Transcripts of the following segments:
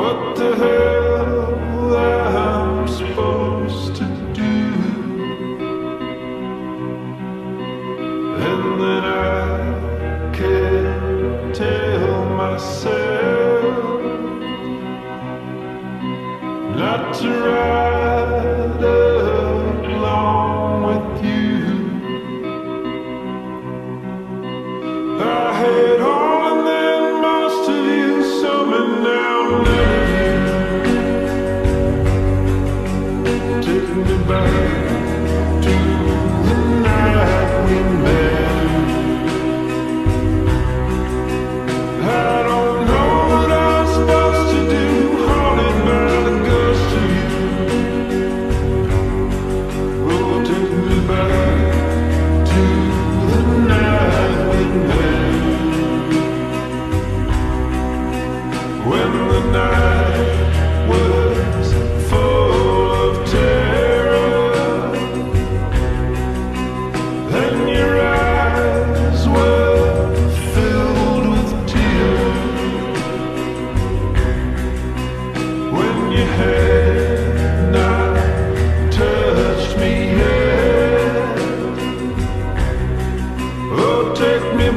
what the hell am I supposed to do? And then I can't tell myself not to.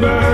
goodbye.